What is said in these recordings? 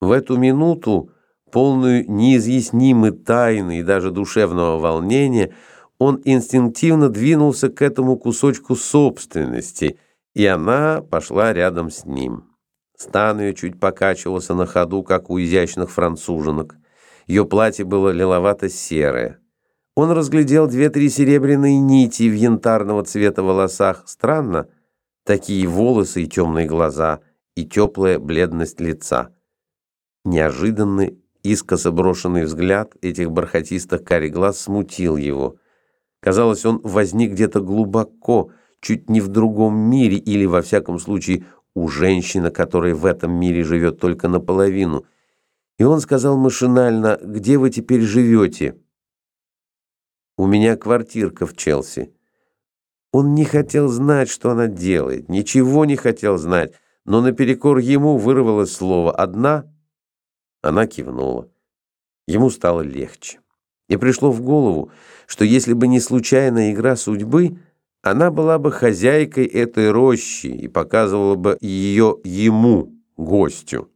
В эту минуту, полную неизъяснимой тайны и даже душевного волнения, он инстинктивно двинулся к этому кусочку собственности, и она пошла рядом с ним. Стан ее чуть покачивался на ходу, как у изящных француженок. Ее платье было лиловато-серое. Он разглядел две-три серебряные нити в янтарного цвета волосах. Странно, такие волосы и темные глаза, и теплая бледность лица. Неожиданный, искоса брошенный взгляд этих бархатистых карий глаз смутил его. Казалось, он возник где-то глубоко, чуть не в другом мире или, во всяком случае, у женщины, которая в этом мире живет только наполовину. И он сказал машинально, «Где вы теперь живете?» «У меня квартирка в Челси». Он не хотел знать, что она делает, ничего не хотел знать, но наперекор ему вырвалось слово «одна» Она кивнула. Ему стало легче. И пришло в голову, что если бы не случайная игра судьбы, она была бы хозяйкой этой рощи и показывала бы ее ему, гостю.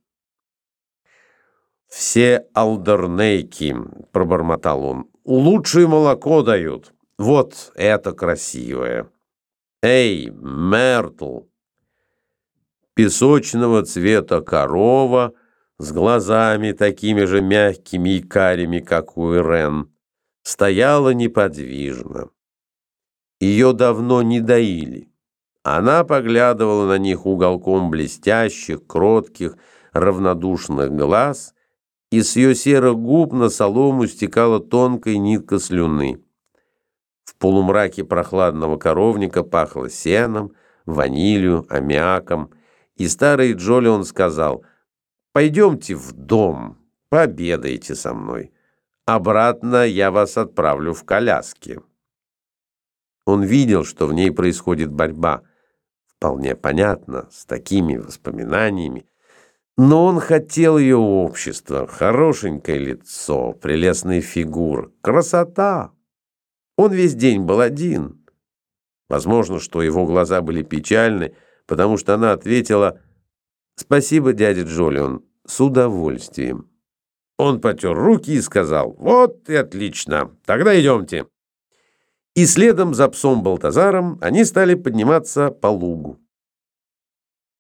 «Все алдернейки», — пробормотал он, — «лучшее молоко дают. Вот это красивое. Эй, Мертл!» Песочного цвета корова — с глазами такими же мягкими и карими, как у Ирен, стояла неподвижно. Ее давно не доили. Она поглядывала на них уголком блестящих, кротких, равнодушных глаз, и с ее серых губ на солому стекала тонкая нитка слюны. В полумраке прохладного коровника пахло сеном, ванилью, аммиаком, и старый Джолион сказал — Пойдемте в дом, пообедайте со мной. Обратно я вас отправлю в коляске». Он видел, что в ней происходит борьба. Вполне понятно, с такими воспоминаниями. Но он хотел ее общества, хорошенькое лицо, прелестная фигура, красота. Он весь день был один. Возможно, что его глаза были печальны, потому что она ответила «Спасибо, дядя Джолион, с удовольствием». Он потер руки и сказал «Вот и отлично, тогда идемте». И следом за псом Балтазаром они стали подниматься по лугу.